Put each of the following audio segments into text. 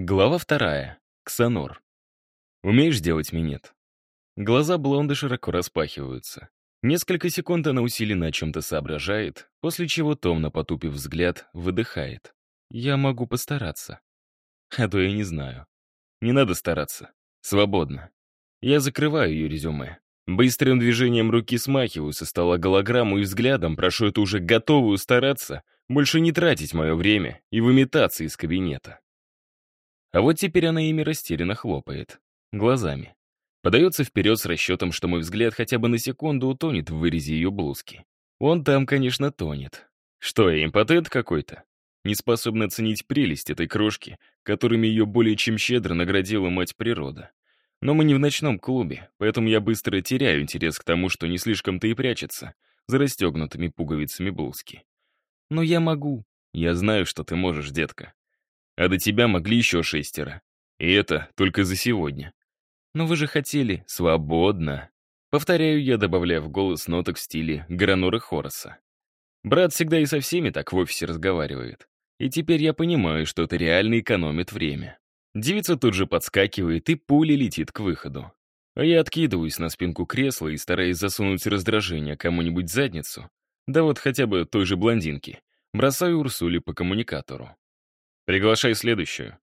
Глава вторая. Ксанор. Умеешь делать минет? Глаза блонды широко распахиваются. Несколько секунд она усиленно о чем-то соображает, после чего, томно потупив взгляд, выдыхает. «Я могу постараться». А то я не знаю. Не надо стараться. Свободно. Я закрываю ее резюме. Быстрым движением руки смахиваю со стола голограмму и взглядом прошу эту уже готовую стараться больше не тратить мое время и выметаться из кабинета. А вот теперь она ими растерянно хлопает. Глазами. Подается вперед с расчетом, что мой взгляд хотя бы на секунду утонет в вырезе ее блузки. Он там, конечно, тонет. Что, я импотент какой-то? Не способен оценить прелесть этой крошки, которыми ее более чем щедро наградила мать природа. Но мы не в ночном клубе, поэтому я быстро теряю интерес к тому, что не слишком-то и прячется, за расстегнутыми пуговицами блузки. Но я могу. Я знаю, что ты можешь, детка а до тебя могли еще шестеро. И это только за сегодня. Но вы же хотели свободно. Повторяю я, добавляя в голос ноток в стиле Гранора Хороса. Брат всегда и со всеми так в офисе разговаривает. И теперь я понимаю, что это реально экономит время. Девица тут же подскакивает и пуля летит к выходу. А я откидываюсь на спинку кресла и стараясь засунуть раздражение кому-нибудь задницу, да вот хотя бы той же блондинке, бросаю Урсуле по коммуникатору. Приглашай следующую.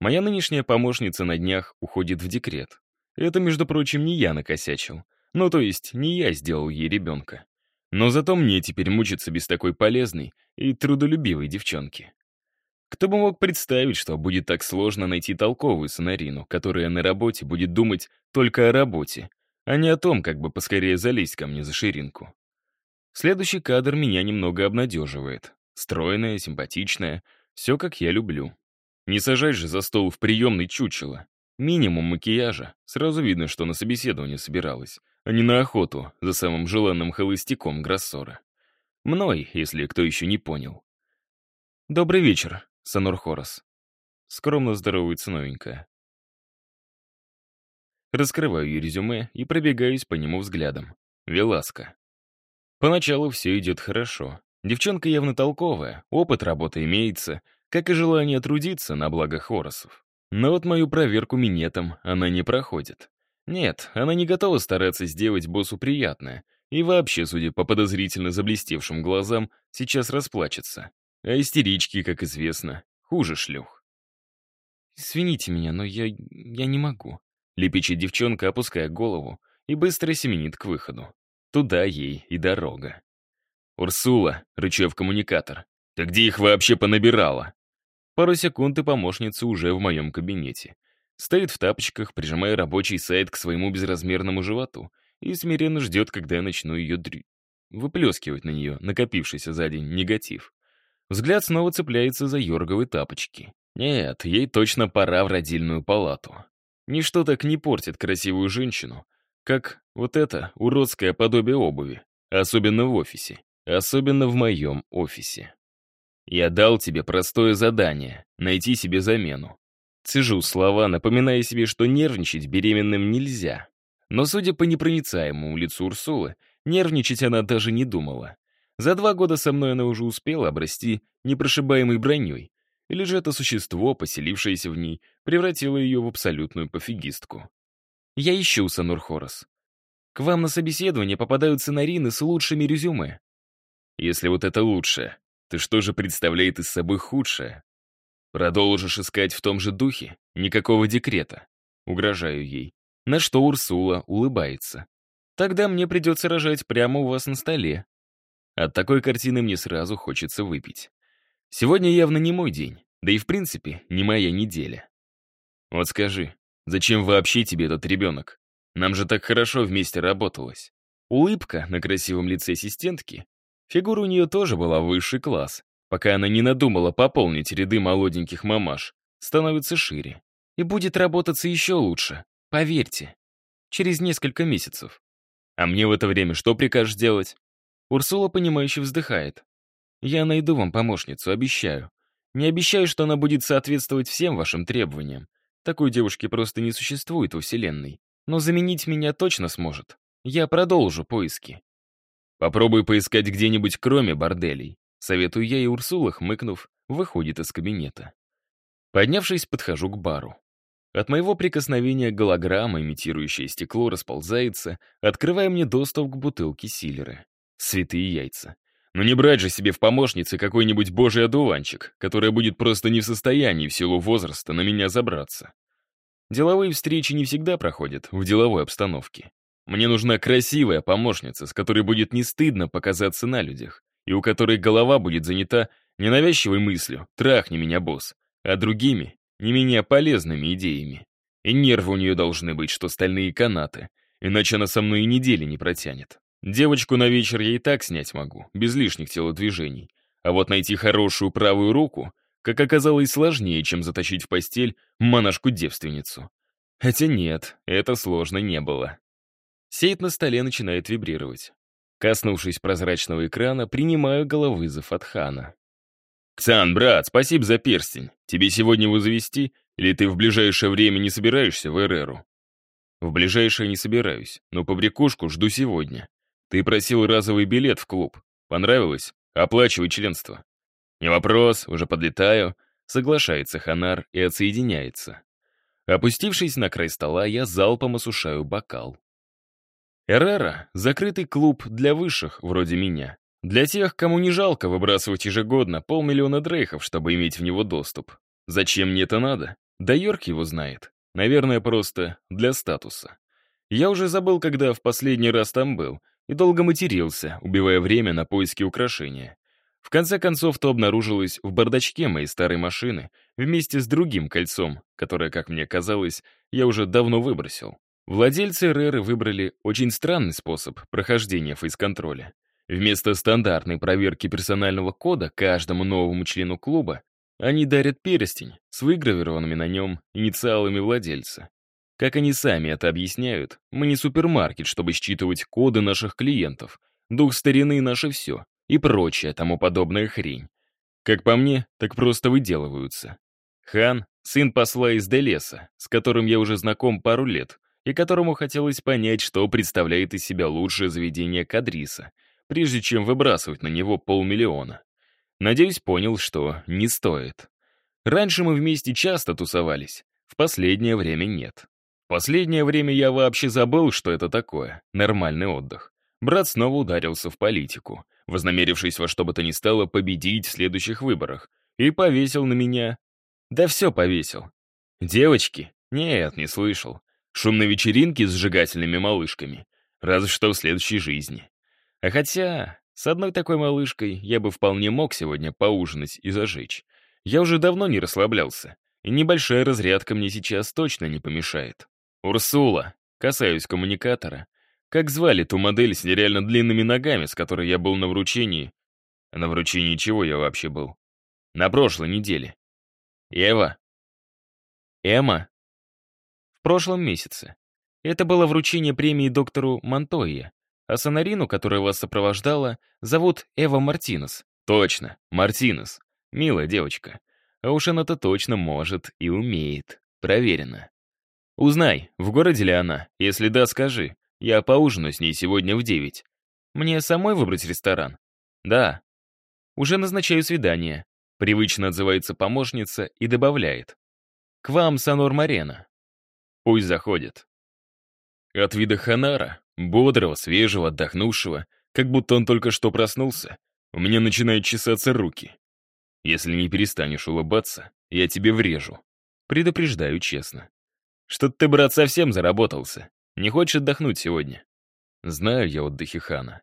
Моя нынешняя помощница на днях уходит в декрет. Это, между прочим, не я накосячил. Ну, то есть, не я сделал ей ребенка. Но зато мне теперь мучиться без такой полезной и трудолюбивой девчонки. Кто бы мог представить, что будет так сложно найти толковую сонарину, которая на работе будет думать только о работе, а не о том, как бы поскорее залезть ко мне за ширинку. Следующий кадр меня немного обнадеживает. Стройная, симпатичная, все, как я люблю. Не сажай же за стол в приемный чучело. Минимум макияжа. Сразу видно, что на собеседование собиралась, а не на охоту за самым желанным холостяком Гроссора. Мной, если кто еще не понял. «Добрый вечер, Сонор Хорос». Скромно здоровается новенькая. Раскрываю ее резюме и пробегаюсь по нему взглядом. Веласка. Поначалу все идет хорошо. Девчонка явно толковая, опыт работы имеется, как и желание трудиться на благо Хоросов. Но вот мою проверку минетом она не проходит. Нет, она не готова стараться сделать боссу приятное, и вообще, судя по подозрительно заблестевшим глазам, сейчас расплачется. А истерички, как известно, хуже шлюх. «Извините меня, но я... я не могу», — лепечет девчонка, опуская голову, и быстро семенит к выходу. Туда ей и дорога. «Урсула», — рычу коммуникатор, — «ты где их вообще понабирала?» Пару секунд и помощница уже в моем кабинете. Стоит в тапочках, прижимая рабочий сайт к своему безразмерному животу и смиренно ждет, когда я начну ее дрю... выплескивать на нее накопившийся за день негатив. Взгляд снова цепляется за йорговые тапочки. Нет, ей точно пора в родильную палату. Ничто так не портит красивую женщину, как вот это уродское подобие обуви, особенно в офисе. Особенно в моем офисе. Я дал тебе простое задание — найти себе замену. Цежу слова, напоминая себе, что нервничать беременным нельзя. Но, судя по непроницаемому лицу Урсулы, нервничать она даже не думала. За два года со мной она уже успела обрасти непрошибаемой броней, или же это существо, поселившееся в ней, превратило ее в абсолютную пофигистку. Я ищу, Санур Хорос. К вам на собеседование попадаются нарины с лучшими резюме. Если вот это лучшее, ты что же представляет из собой худшее? Продолжишь искать в том же духе? Никакого декрета. Угрожаю ей. На что Урсула улыбается. Тогда мне придется рожать прямо у вас на столе. От такой картины мне сразу хочется выпить. Сегодня явно не мой день, да и в принципе не моя неделя. Вот скажи, зачем вообще тебе этот ребенок? Нам же так хорошо вместе работалось. Улыбка на красивом лице ассистентки Фигура у нее тоже была высший класс, пока она не надумала пополнить ряды молоденьких мамаш, становится шире. И будет работаться еще лучше, поверьте. Через несколько месяцев. А мне в это время что прикажешь делать? Урсула, понимающе вздыхает. Я найду вам помощницу, обещаю. Не обещаю, что она будет соответствовать всем вашим требованиям. Такой девушки просто не существует во Вселенной. Но заменить меня точно сможет. Я продолжу поиски. Попробуй поискать где-нибудь кроме борделей. Советую я, и Урсула, хмыкнув, выходит из кабинета. Поднявшись, подхожу к бару. От моего прикосновения голограмма, имитирующая стекло, расползается, открывая мне доступ к бутылке силлеры. Святые яйца. Но не брать же себе в помощницы какой-нибудь божий одуванчик, который будет просто не в состоянии в силу возраста на меня забраться. Деловые встречи не всегда проходят в деловой обстановке. Мне нужна красивая помощница, с которой будет не стыдно показаться на людях, и у которой голова будет занята ненавязчивой мыслью «трахни меня, босс», а другими, не менее полезными идеями. И нервы у нее должны быть, что стальные канаты, иначе она со мной и недели не протянет. Девочку на вечер я и так снять могу, без лишних телодвижений. А вот найти хорошую правую руку, как оказалось, сложнее, чем затащить в постель монашку-девственницу. Хотя нет, это сложно не было. Сейт на столе начинает вибрировать. Коснувшись прозрачного экрана, принимаю головызов от Хана. «Ксан, брат, спасибо за перстень. Тебе сегодня его завести, или ты в ближайшее время не собираешься в Эреру?» «В ближайшее не собираюсь, но побрякушку жду сегодня. Ты просил разовый билет в клуб. Понравилось? Оплачивай членство». «Не вопрос, уже подлетаю», — соглашается Ханар и отсоединяется. Опустившись на край стола, я залпом осушаю бокал. Эрера — закрытый клуб для высших, вроде меня. Для тех, кому не жалко выбрасывать ежегодно полмиллиона дрейхов, чтобы иметь в него доступ. Зачем мне это надо? Да Йорк его знает. Наверное, просто для статуса. Я уже забыл, когда в последний раз там был, и долго матерился, убивая время на поиски украшения. В конце концов, то обнаружилось в бардачке моей старой машины вместе с другим кольцом, которое, как мне казалось, я уже давно выбросил. Владельцы РР выбрали очень странный способ прохождения фейс-контроля. Вместо стандартной проверки персонального кода каждому новому члену клуба они дарят перстень с выгравированными на нем инициалами владельца. Как они сами это объясняют, мы не супермаркет, чтобы считывать коды наших клиентов, дух старины — наше все, и прочая тому подобная хрень. Как по мне, так просто выделываются. Хан — сын посла из Делеса, с которым я уже знаком пару лет, и которому хотелось понять, что представляет из себя лучшее заведение Кадриса, прежде чем выбрасывать на него полмиллиона. Надеюсь, понял, что не стоит. Раньше мы вместе часто тусовались, в последнее время нет. Последнее время я вообще забыл, что это такое, нормальный отдых. Брат снова ударился в политику, вознамерившись во что бы то ни стало победить в следующих выборах, и повесил на меня... Да все повесил. Девочки? Нет, не слышал. Шумной вечеринки с сжигательными малышками. Разве что в следующей жизни. А хотя, с одной такой малышкой я бы вполне мог сегодня поужинать и зажечь. Я уже давно не расслаблялся, и небольшая разрядка мне сейчас точно не помешает. Урсула. Касаюсь коммуникатора. Как звали ту модель с нереально длинными ногами, с которой я был на вручении? На вручении чего я вообще был? На прошлой неделе. Ева. Эмма? Прошлом месяце. Это было вручение премии доктору Монтойе, а Сонарину, которая вас сопровождала, зовут Эва Мартинес. Точно, Мартинес. Милая девочка. А уж она-то точно может и умеет. Проверено. Узнай, в городе ли она? Если да, скажи. Я поужинаю с ней сегодня в девять. Мне самой выбрать ресторан? Да. Уже назначаю свидание. Привычно отзывается помощница и добавляет. К вам, Санор Марена. Пусть заходит. От вида Ханара, бодрого, свежего, отдохнувшего, как будто он только что проснулся, у меня начинают чесаться руки. Если не перестанешь улыбаться, я тебе врежу. Предупреждаю честно. Что-то ты, брат, совсем заработался. Не хочешь отдохнуть сегодня? Знаю я отдыхе Хана.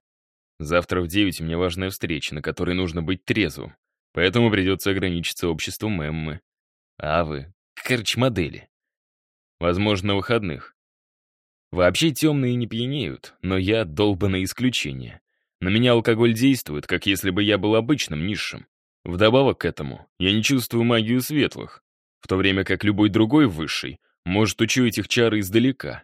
Завтра в девять у меня важная встреча, на которой нужно быть трезвым. Поэтому придется ограничиться обществом Эммы. А вы, корч-модели. Возможно, выходных. Вообще темные не пьянеют, но я долбанное исключение. На меня алкоголь действует, как если бы я был обычным низшим. Вдобавок к этому, я не чувствую магию светлых, в то время как любой другой высший может учуять их чары издалека.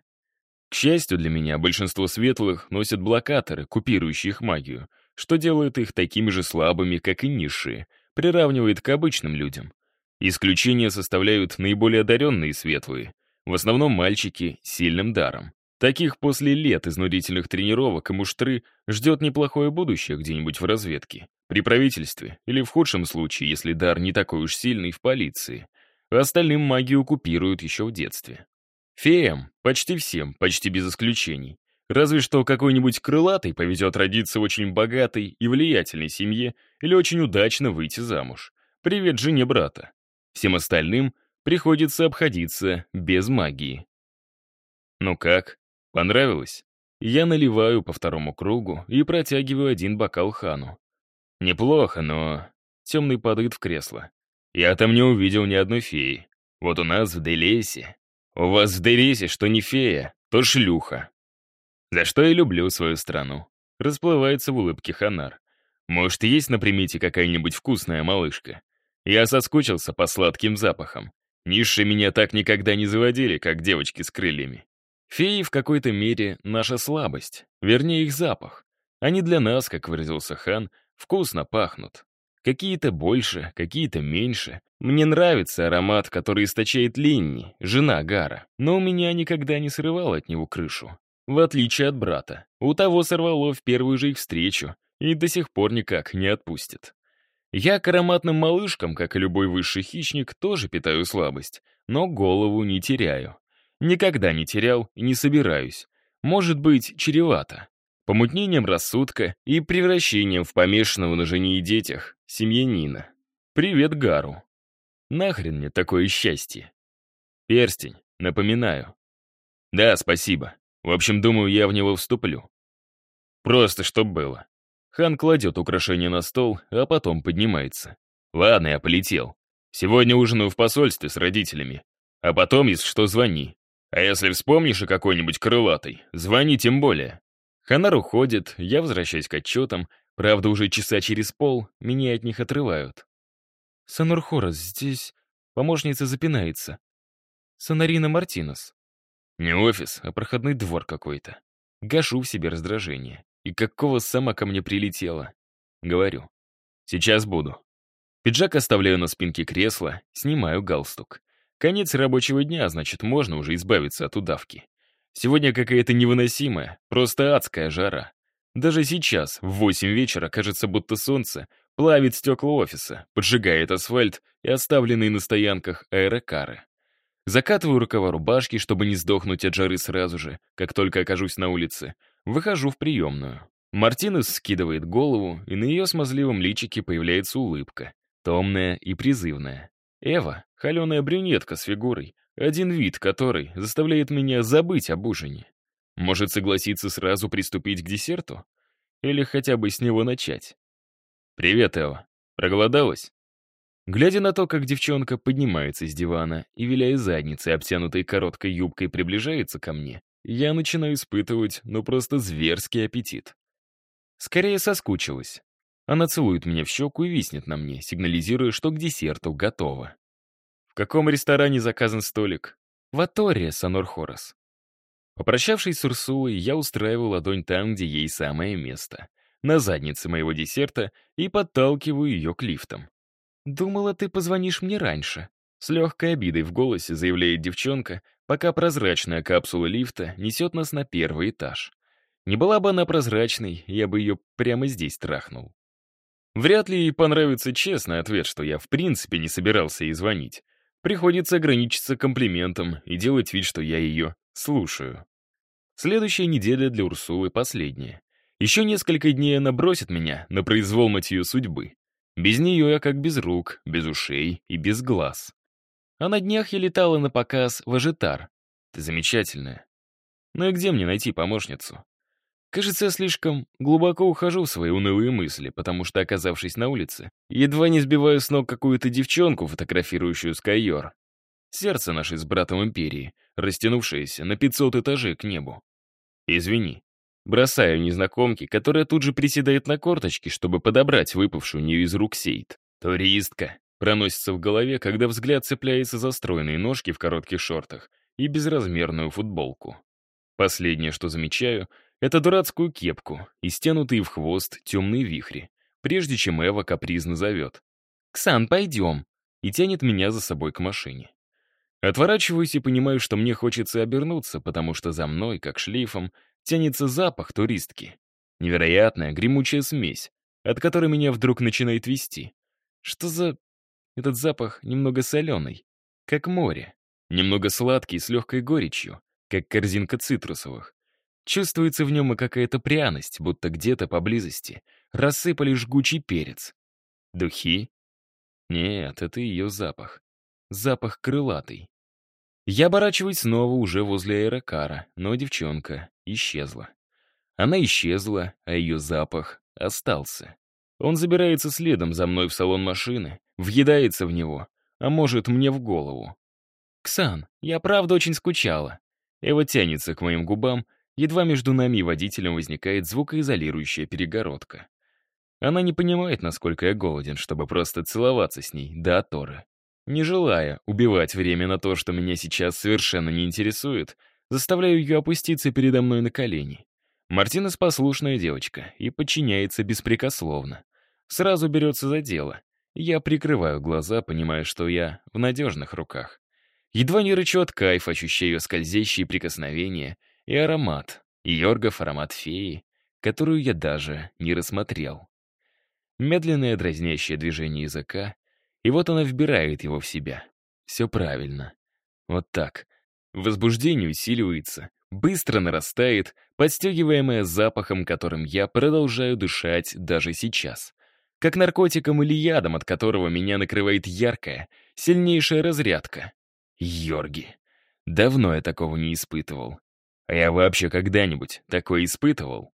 К счастью для меня, большинство светлых носят блокаторы, купирующие их магию, что делает их такими же слабыми, как и низшие, приравнивает к обычным людям. Исключения составляют наиболее одаренные светлые, в основном мальчики с сильным даром. Таких после лет изнурительных тренировок и муштры ждет неплохое будущее где-нибудь в разведке, при правительстве или в худшем случае, если дар не такой уж сильный, в полиции. остальным магию купируют еще в детстве. Феям, почти всем, почти без исключений. Разве что какой-нибудь крылатый повезет родиться в очень богатой и влиятельной семье или очень удачно выйти замуж. Привет жене брата. Всем остальным приходится обходиться без магии. Ну как, понравилось? Я наливаю по второму кругу и протягиваю один бокал хану. Неплохо, но... Темный падает в кресло. Я там не увидел ни одной феи. Вот у нас в Делесе. У вас в Делесе что не фея, то шлюха. За что я люблю свою страну. Расплывается в улыбке Ханар. Может, есть на примете какая-нибудь вкусная малышка? Я соскучился по сладким запахам. Низшие меня так никогда не заводили, как девочки с крыльями. Феи в какой-то мере наша слабость, вернее их запах. Они для нас, как выразился хан, вкусно пахнут. Какие-то больше, какие-то меньше. Мне нравится аромат, который источает Линни, жена Гара, но у меня никогда не срывало от него крышу. В отличие от брата. У того сорвало в первую же их встречу и до сих пор никак не отпустит. Я к ароматным малышкам, как и любой высший хищник, тоже питаю слабость, но голову не теряю. Никогда не терял и не собираюсь. Может быть, чревато. Помутнением рассудка и превращением в помешанного на жене и детях семьянина. Привет, Гару. Нахрен мне такое счастье? Перстень, напоминаю. Да, спасибо. В общем, думаю, я в него вступлю. Просто чтоб было. Хан кладет украшение на стол, а потом поднимается. «Ладно, я полетел. Сегодня ужинаю в посольстве с родителями. А потом, если что, звони. А если вспомнишь о какой-нибудь крылатой, звони тем более». Ханар уходит, я возвращаюсь к отчетам, правда, уже часа через пол меня от них отрывают. «Санур Хорос, здесь...» Помощница запинается. «Санарина Мартинес». Не офис, а проходной двор какой-то. Гашу в себе раздражение. И какого сама ко мне прилетела? Говорю. Сейчас буду. Пиджак оставляю на спинке кресла, снимаю галстук. Конец рабочего дня, значит, можно уже избавиться от удавки. Сегодня какая-то невыносимая, просто адская жара. Даже сейчас, в восемь вечера, кажется, будто солнце плавит стекла офиса, поджигает асфальт и оставленные на стоянках аэрокары. Закатываю рукава рубашки, чтобы не сдохнуть от жары сразу же, как только окажусь на улице, Выхожу в приемную. Мартинес скидывает голову, и на ее смазливом личике появляется улыбка, томная и призывная. Эва — холеная брюнетка с фигурой, один вид которой заставляет меня забыть об ужине. Может согласиться сразу приступить к десерту? Или хотя бы с него начать? «Привет, Эва. Проголодалась?» Глядя на то, как девчонка поднимается с дивана и, виляя задницей, обтянутой короткой юбкой, приближается ко мне, я начинаю испытывать, ну просто зверский аппетит. Скорее соскучилась. Она целует меня в щеку и виснет на мне, сигнализируя, что к десерту готово. В каком ресторане заказан столик? В Атория, Санор Хорос. Попрощавшись с Урсулой, я устраиваю ладонь там, где ей самое место. На заднице моего десерта и подталкиваю ее к лифтам. «Думала, ты позвонишь мне раньше», — с легкой обидой в голосе заявляет девчонка, пока прозрачная капсула лифта несет нас на первый этаж. Не была бы она прозрачной, я бы ее прямо здесь трахнул. Вряд ли ей понравится честный ответ, что я в принципе не собирался ей звонить. Приходится ограничиться комплиментом и делать вид, что я ее слушаю. Следующая неделя для Урсулы последняя. Еще несколько дней она бросит меня на произвол мотью судьбы. Без нее я как без рук, без ушей и без глаз. А на днях я летала на показ в Ажитар. Ты замечательная. Ну и где мне найти помощницу? Кажется, я слишком глубоко ухожу в свои унылые мысли, потому что, оказавшись на улице, едва не сбиваю с ног какую-то девчонку, фотографирующую Скайор. Сердце нашей с братом империи, растянувшееся на 500 этажей к небу. Извини. Бросаю незнакомки, которая тут же приседает на корточки, чтобы подобрать выпавшую у нее из рук сейт. Туристка. Проносится в голове, когда взгляд цепляется за стройные ножки в коротких шортах и безразмерную футболку. Последнее, что замечаю, это дурацкую кепку и стянутые в хвост темные вихри, прежде чем Эва капризно зовет. «Ксан, пойдем!» и тянет меня за собой к машине. Отворачиваюсь и понимаю, что мне хочется обернуться, потому что за мной, как шлейфом, тянется запах туристки. Невероятная гремучая смесь, от которой меня вдруг начинает вести. Что за этот запах немного соленый. как море. Немного сладкий, с легкой горечью, как корзинка цитрусовых. Чувствуется в нем и какая-то пряность, будто где-то поблизости рассыпали жгучий перец. Духи? Нет, это ее запах. Запах крылатый. Я оборачиваюсь снова уже возле аэрокара, но девчонка исчезла. Она исчезла, а ее запах остался. Он забирается следом за мной в салон машины, въедается в него, а может, мне в голову. «Ксан, я правда очень скучала». Эва тянется к моим губам, едва между нами и водителем возникает звукоизолирующая перегородка. Она не понимает, насколько я голоден, чтобы просто целоваться с ней до оторы. Не желая убивать время на то, что меня сейчас совершенно не интересует, заставляю ее опуститься передо мной на колени. Мартина послушная девочка и подчиняется беспрекословно. Сразу берется за дело. Я прикрываю глаза, понимая, что я в надежных руках. Едва не рычу от кайфа, ощущаю ее скользящие прикосновения и аромат, Йоргов аромат феи, которую я даже не рассмотрел. Медленное дразнящее движение языка, и вот она вбирает его в себя. Все правильно. Вот так. Возбуждение усиливается, быстро нарастает, подстегиваемое запахом, которым я продолжаю дышать даже сейчас. Как наркотиком или ядом, от которого меня накрывает яркая, сильнейшая разрядка. Йорги. Давно я такого не испытывал. А я вообще когда-нибудь такое испытывал?